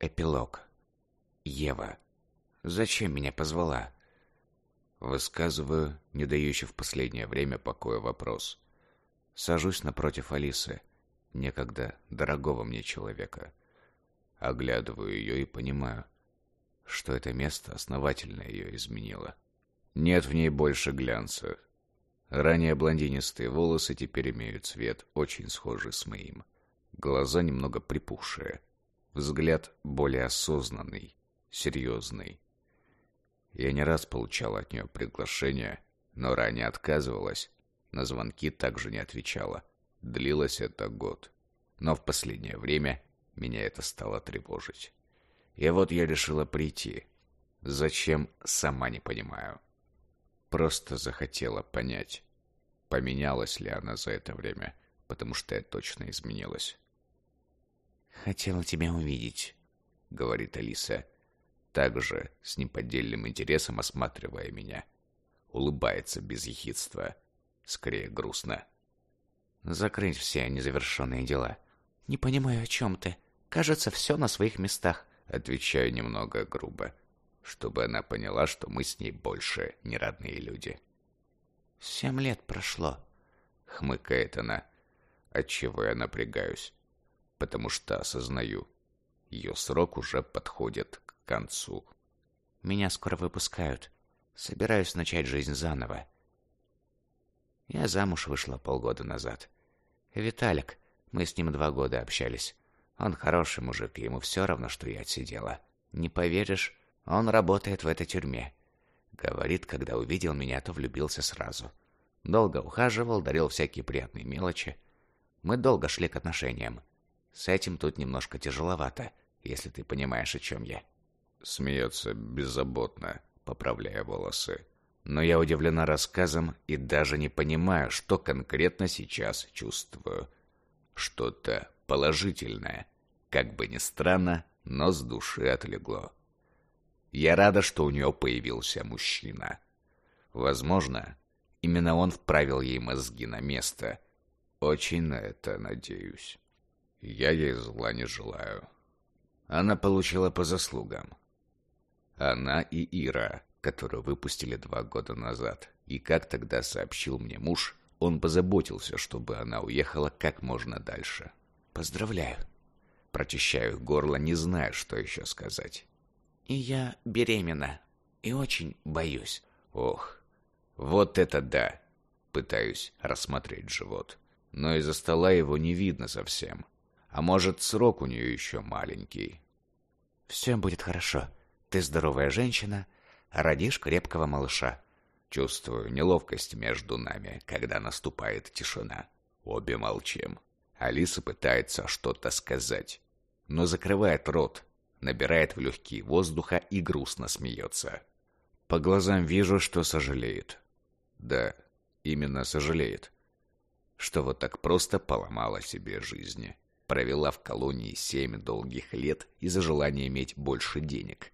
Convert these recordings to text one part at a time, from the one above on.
Эпилог. Ева. Зачем меня позвала? Высказываю, не дающий в последнее время покоя вопрос. Сажусь напротив Алисы, некогда дорогого мне человека. Оглядываю ее и понимаю, что это место основательно ее изменило. Нет в ней больше глянца. Ранее блондинистые волосы теперь имеют цвет, очень схожий с моим. Глаза немного припухшие. Взгляд более осознанный, серьезный. Я не раз получал от нее приглашения, но ранее отказывалась. На звонки также не отвечала. Длилось это год. Но в последнее время меня это стало тревожить. И вот я решила прийти. Зачем, сама не понимаю. Просто захотела понять, поменялась ли она за это время, потому что я точно изменилась. «Хотела тебя увидеть», — говорит Алиса, также с неподдельным интересом осматривая меня. Улыбается без ехидства, скорее грустно. «Закрыть все незавершенные дела». «Не понимаю, о чем ты. Кажется, все на своих местах». Отвечаю немного грубо, чтобы она поняла, что мы с ней больше не родные люди. «Семь лет прошло», — хмыкает она, отчего я напрягаюсь потому что осознаю, ее срок уже подходит к концу. Меня скоро выпускают. Собираюсь начать жизнь заново. Я замуж вышла полгода назад. Виталик, мы с ним два года общались. Он хороший мужик, ему все равно, что я отсидела. Не поверишь, он работает в этой тюрьме. Говорит, когда увидел меня, то влюбился сразу. Долго ухаживал, дарил всякие приятные мелочи. Мы долго шли к отношениям. С этим тут немножко тяжеловато, если ты понимаешь, о чем я. Смеется беззаботно, поправляя волосы. Но я удивлена рассказом и даже не понимаю, что конкретно сейчас чувствую. Что-то положительное. Как бы ни странно, но с души отлегло. Я рада, что у нее появился мужчина. Возможно, именно он вправил ей мозги на место. Очень на это надеюсь. Я ей зла не желаю. Она получила по заслугам. Она и Ира, которую выпустили два года назад. И как тогда сообщил мне муж, он позаботился, чтобы она уехала как можно дальше. Поздравляю. Прочищаю горло, не зная, что еще сказать. И я беременна. И очень боюсь. Ох, вот это да! Пытаюсь рассмотреть живот. Но из-за стола его не видно совсем. А может, срок у нее еще маленький. Все будет хорошо. Ты здоровая женщина, родишь крепкого малыша. Чувствую неловкость между нами, когда наступает тишина. Обе молчим. Алиса пытается что-то сказать, но закрывает рот, набирает в легкие воздуха и грустно смеется. По глазам вижу, что сожалеет. Да, именно сожалеет, что вот так просто поломала себе жизнь провела в колонии семь долгих лет из-за желания иметь больше денег.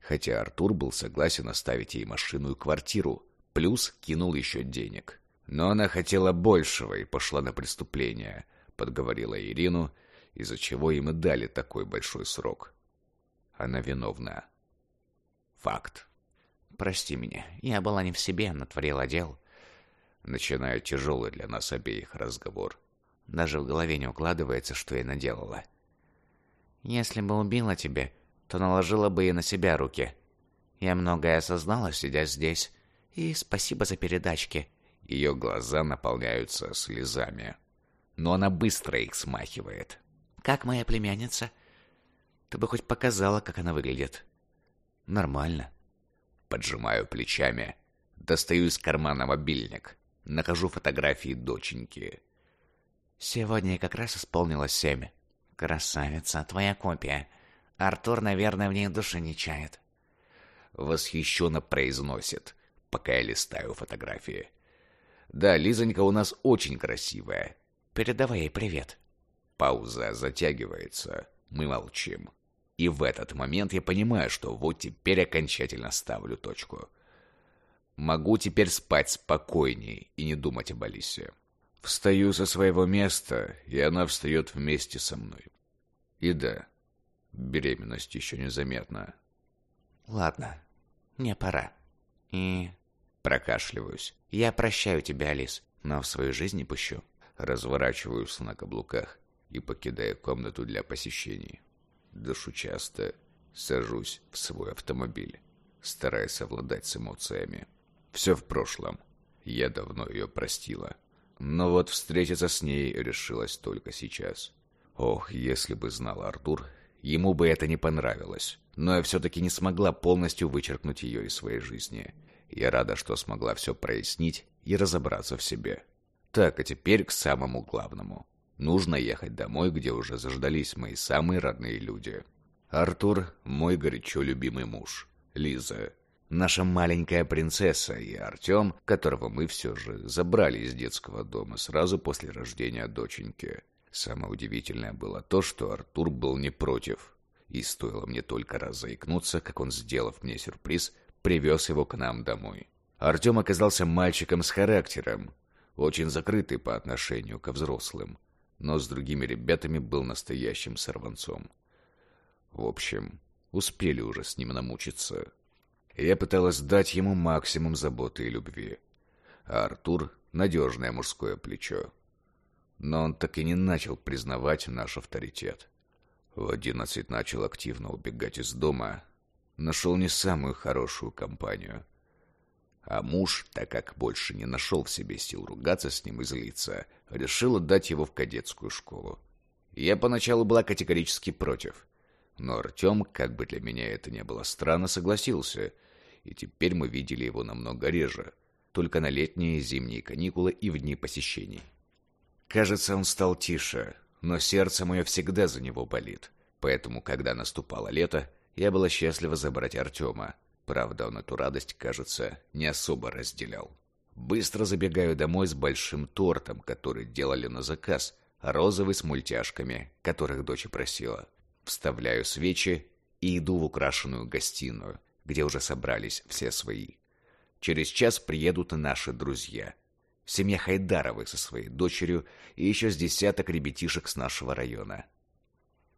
Хотя Артур был согласен оставить ей машину и квартиру, плюс кинул еще денег. Но она хотела большего и пошла на преступление, подговорила Ирину, из-за чего им и дали такой большой срок. Она виновна. Факт. Прости меня, я была не в себе, натворила дел. Начинаю тяжелый для нас обеих разговор. Даже в голове не укладывается, что я наделала. Если бы убила тебя, то наложила бы и на себя руки. Я многое осознала, сидя здесь. И спасибо за передачки. Ее глаза наполняются слезами. Но она быстро их смахивает. Как моя племянница? Ты бы хоть показала, как она выглядит. Нормально. Поджимаю плечами. Достаю из кармана мобильник. Нахожу фотографии доченьки. Сегодня как раз исполнилось семь. Красавица, твоя копия. Артур, наверное, в ней души не чает. Восхищенно произносит, пока я листаю фотографии. Да, Лизонька у нас очень красивая. Передавай ей привет. Пауза затягивается. Мы молчим. И в этот момент я понимаю, что вот теперь окончательно ставлю точку. Могу теперь спать спокойней и не думать об Алисе. Встаю со своего места, и она встает вместе со мной. И да, Беременность еще незаметна. Ладно, мне пора. И... Прокашливаюсь. Я прощаю тебя, Алис, но в свою жизнь не пущу. Разворачиваюсь на каблуках и покидаю комнату для посещений. Дышу часто, сажусь в свой автомобиль, стараясь совладать с эмоциями. Все в прошлом. Я давно ее простила. Но вот встретиться с ней решилась только сейчас. Ох, если бы знал Артур, ему бы это не понравилось. Но я все-таки не смогла полностью вычеркнуть ее из своей жизни. Я рада, что смогла все прояснить и разобраться в себе. Так, а теперь к самому главному. Нужно ехать домой, где уже заждались мои самые родные люди. Артур – мой горячо любимый муж. Лиза – наша маленькая принцесса, и Артем, которого мы все же забрали из детского дома сразу после рождения доченьки. Самое удивительное было то, что Артур был не против. И стоило мне только раз заикнуться, как он, сделав мне сюрприз, привез его к нам домой. Артем оказался мальчиком с характером, очень закрытый по отношению ко взрослым, но с другими ребятами был настоящим сорванцом. В общем, успели уже с ним намучиться. Я пыталась дать ему максимум заботы и любви, а Артур — надежное мужское плечо. Но он так и не начал признавать наш авторитет. В одиннадцать начал активно убегать из дома, нашел не самую хорошую компанию. А муж, так как больше не нашел в себе сил ругаться с ним и злиться, решил отдать его в кадетскую школу. Я поначалу была категорически против. Но Артем, как бы для меня это не было странно, согласился, и теперь мы видели его намного реже, только на летние и зимние каникулы и в дни посещений. Кажется, он стал тише, но сердце мое всегда за него болит, поэтому, когда наступало лето, я была счастлива забрать Артема. Правда, он эту радость, кажется, не особо разделял. Быстро забегаю домой с большим тортом, который делали на заказ, розовый с мультяшками, которых дочь просила. Вставляю свечи и иду в украшенную гостиную, где уже собрались все свои. Через час приедут и наши друзья. Семья Хайдаровых со своей дочерью и еще с десяток ребятишек с нашего района.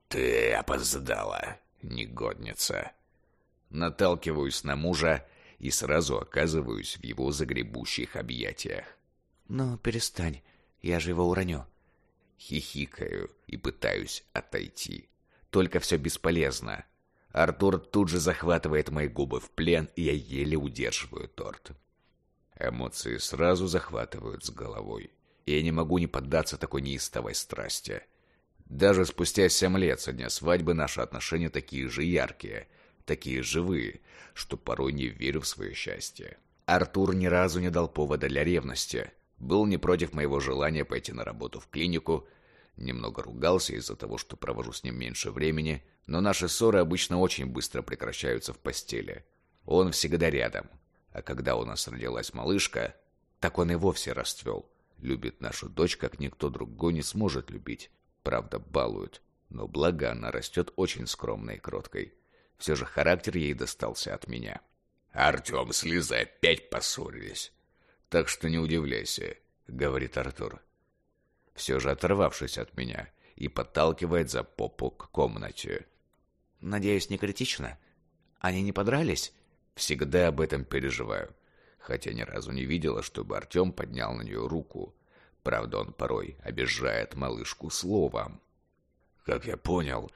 «Ты опоздала!» негодница. Наталкиваюсь на мужа и сразу оказываюсь в его загребущих объятиях. «Ну, перестань, я же его уроню». Хихикаю и пытаюсь отойти. Только все бесполезно. Артур тут же захватывает мои губы в плен, и я еле удерживаю торт. Эмоции сразу захватывают с головой. И я не могу не поддаться такой неистовой страсти. Даже спустя семь лет со дня свадьбы наши отношения такие же яркие, такие живые, что порой не верю в свое счастье. Артур ни разу не дал повода для ревности. Был не против моего желания пойти на работу в клинику, немного ругался из-за того, что провожу с ним меньше времени, но наши ссоры обычно очень быстро прекращаются в постели. Он всегда рядом. А когда у нас родилась малышка, так он и вовсе расцвел. Любит нашу дочь, как никто другой не сможет любить. Правда, балуют. Но благо она растет очень скромной и кроткой. Все же характер ей достался от меня. «Артем с Лизой опять поссорились. Так что не удивляйся», — говорит Артур. Все же оторвавшись от меня и подталкивает за попу к комнате. «Надеюсь, не критично? Они не подрались?» «Всегда об этом переживаю. Хотя ни разу не видела, чтобы Артем поднял на нее руку. Правда, он порой обижает малышку словом. Как я понял,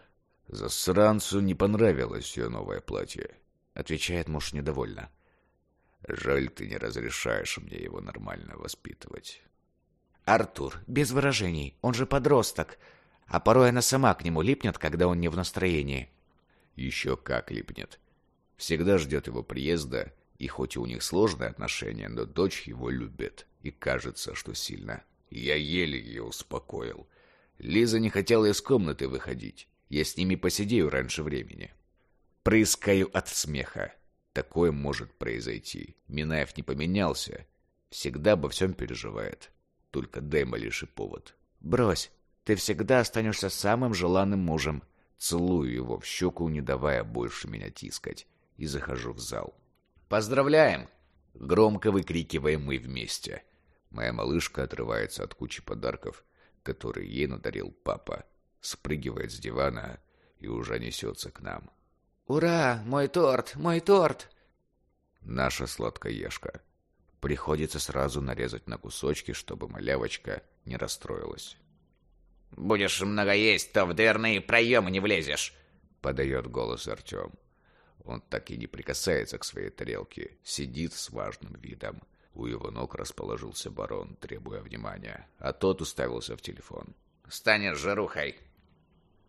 засранцу не понравилось ее новое платье. Отвечает муж недовольно. Жаль, ты не разрешаешь мне его нормально воспитывать. Артур, без выражений, он же подросток. А порой она сама к нему липнет, когда он не в настроении. Еще как липнет. Всегда ждет его приезда, и хоть и у них сложные отношения, но дочь его любит, и кажется, что сильно. Я еле ее успокоил. Лиза не хотела из комнаты выходить. Я с ними посидею раньше времени. Прыскаю от смеха. Такое может произойти. Минаев не поменялся. Всегда обо всем переживает. Только дай малейший повод. Брось. Ты всегда останешься самым желанным мужем. Целую его в щеку, не давая больше меня тискать. И захожу в зал. «Поздравляем!» Громко выкрикиваем мы вместе. Моя малышка отрывается от кучи подарков, которые ей надарил папа, спрыгивает с дивана и уже несется к нам. «Ура! Мой торт! Мой торт!» Наша сладкоежка. Приходится сразу нарезать на кусочки, чтобы малявочка не расстроилась. «Будешь много есть, то в дверные проемы не влезешь», — подает голос Артем. Он так и не прикасается к своей тарелке, сидит с важным видом. У его ног расположился барон, требуя внимания, а тот уставился в телефон. «Станешь жарухой!»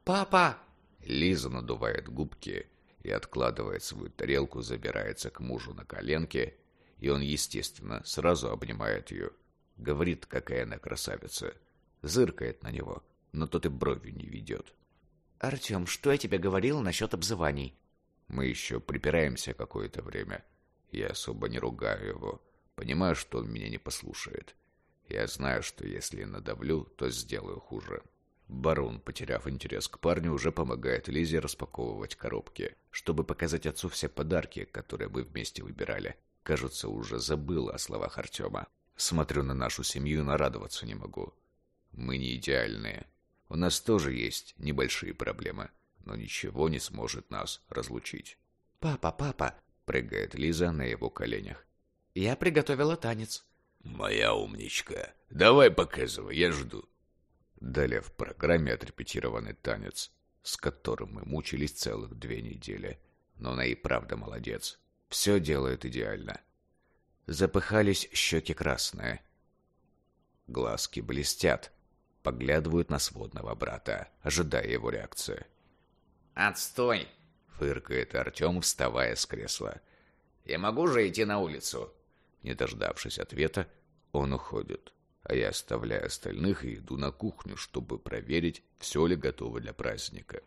«Папа!» Лиза надувает губки и откладывает свою тарелку, забирается к мужу на коленке, и он, естественно, сразу обнимает ее. Говорит, какая она красавица. Зыркает на него, но тот и бровью не ведет. «Артем, что я тебе говорил насчет обзываний?» Мы еще припираемся какое-то время. Я особо не ругаю его. Понимаю, что он меня не послушает. Я знаю, что если надавлю, то сделаю хуже. Барон, потеряв интерес к парню, уже помогает Лизе распаковывать коробки, чтобы показать отцу все подарки, которые мы вместе выбирали. Кажется, уже забыл о словах Артема. Смотрю на нашу семью и нарадоваться не могу. Мы не идеальные. У нас тоже есть небольшие проблемы но ничего не сможет нас разлучить. «Папа, папа!» — прыгает Лиза на его коленях. «Я приготовила танец». «Моя умничка! Давай показывай, я жду». Далее в программе отрепетированный танец, с которым мы мучились целых две недели. Но она и правда молодец. Все делает идеально. Запыхались щеки красные. Глазки блестят. Поглядывают на сводного брата, ожидая его реакции. «Отстой!» — фыркает Артем, вставая с кресла. «Я могу же идти на улицу?» Не дождавшись ответа, он уходит, а я оставляю остальных и иду на кухню, чтобы проверить, все ли готово для праздника.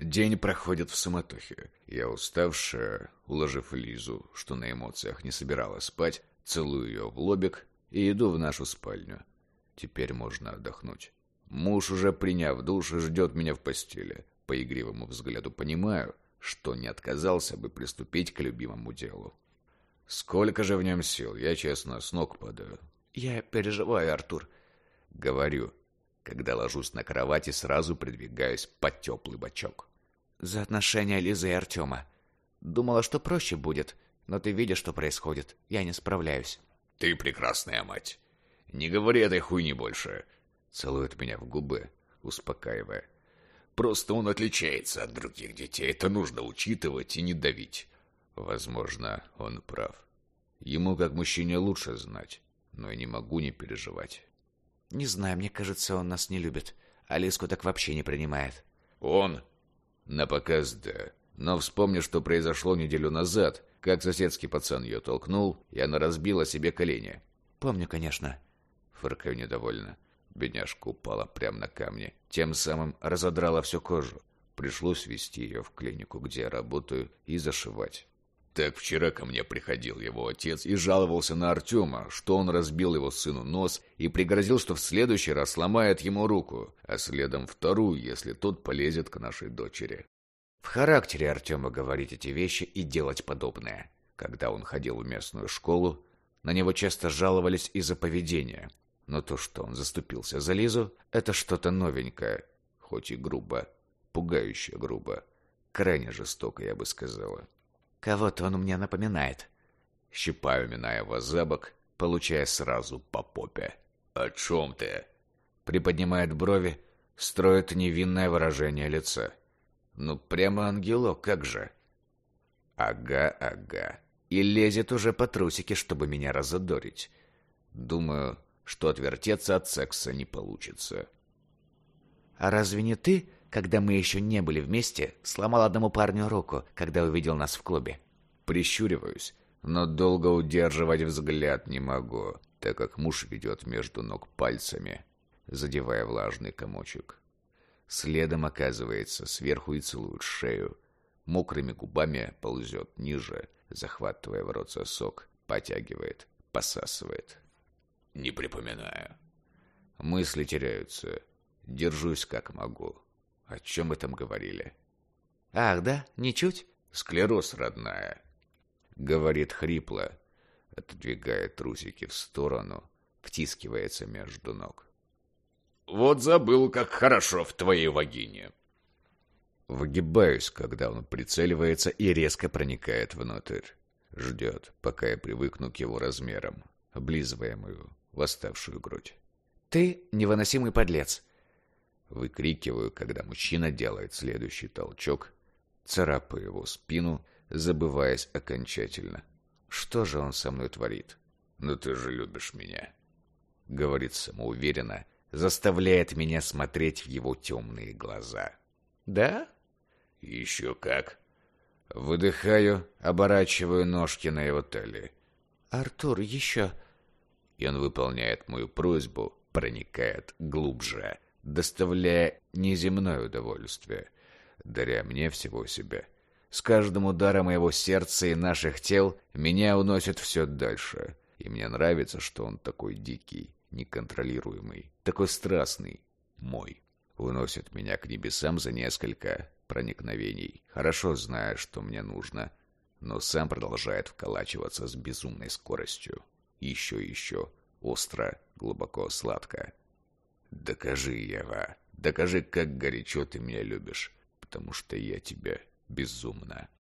День проходит в суматохе. Я уставшая, уложив Лизу, что на эмоциях не собиралась спать, целую ее в лобик и иду в нашу спальню. Теперь можно отдохнуть. Муж, уже приняв душ, ждет меня в постели. По игривому взгляду понимаю, что не отказался бы приступить к любимому делу. Сколько же в нем сил, я честно с ног падаю. Я переживаю, Артур. Говорю, когда ложусь на кровати, сразу придвигаюсь под теплый бочок. За отношения Лизы и Артема. Думала, что проще будет, но ты видишь, что происходит. Я не справляюсь. Ты прекрасная мать. Не говори этой хуйни больше. Целует меня в губы, успокаивая. Просто он отличается от других детей. Это нужно учитывать и не давить. Возможно, он прав. Ему, как мужчине, лучше знать. Но я не могу не переживать. Не знаю, мне кажется, он нас не любит. Алиску так вообще не принимает. Он? На показ, да. Но вспомни, что произошло неделю назад, как соседский пацан ее толкнул, и она разбила себе колени. Помню, конечно. Фыркаю недовольно. Бедняжка упала прямо на камни. Тем самым разодрала всю кожу. Пришлось вести ее в клинику, где я работаю, и зашивать. Так вчера ко мне приходил его отец и жаловался на Артема, что он разбил его сыну нос и пригрозил, что в следующий раз сломает ему руку, а следом вторую, если тот полезет к нашей дочери. В характере Артема говорить эти вещи и делать подобное. Когда он ходил в местную школу, на него часто жаловались из-за поведения, но то, что он заступился за Лизу, это что-то новенькое, хоть и грубо, пугающе грубо, крайне жестоко, я бы сказала. Кого-то он мне напоминает. Щипаю Минаева за бок, получая сразу по попе. «О чем ты?» Приподнимает брови, строит невинное выражение лица. «Ну, прямо ангелок, как же!» «Ага, ага. И лезет уже по трусике, чтобы меня разодорить. Думаю, что отвертеться от секса не получится. «А разве не ты, когда мы еще не были вместе, сломал одному парню руку, когда увидел нас в клубе?» Прищуриваюсь, но долго удерживать взгляд не могу, так как муж ведет между ног пальцами, задевая влажный комочек. Следом оказывается сверху и целует шею, мокрыми губами ползет ниже, захватывая в рот сосок, потягивает, посасывает. Не припоминаю. Мысли теряются. Держусь как могу. О чем мы там говорили? Ах, да? Ничуть? Склероз, родная. Говорит хрипло. Отодвигает трусики в сторону. Втискивается между ног. Вот забыл, как хорошо в твоей вагине. Выгибаюсь, когда он прицеливается и резко проникает внутрь. Ждет, пока я привыкну к его размерам, облизывая мою восставшую грудь. «Ты невыносимый подлец!» Выкрикиваю, когда мужчина делает следующий толчок, царапаю его спину, забываясь окончательно. Что же он со мной творит? «Ну ты же любишь меня», — говорит самоуверенно, заставляет меня смотреть в его темные глаза. «Да?» «Еще как». Выдыхаю, оборачиваю ножки на его талии. «Артур, еще...» И он выполняет мою просьбу, проникает глубже, доставляя неземное удовольствие, даря мне всего себя. С каждым ударом моего сердца и наших тел меня уносит все дальше. И мне нравится, что он такой дикий, неконтролируемый, такой страстный, мой. Уносит меня к небесам за несколько проникновений, хорошо зная, что мне нужно, но сам продолжает вколачиваться с безумной скоростью. Еще и еще, остро, глубоко, сладко. Докажи, Ева, докажи, как горячо ты меня любишь, потому что я тебя безумно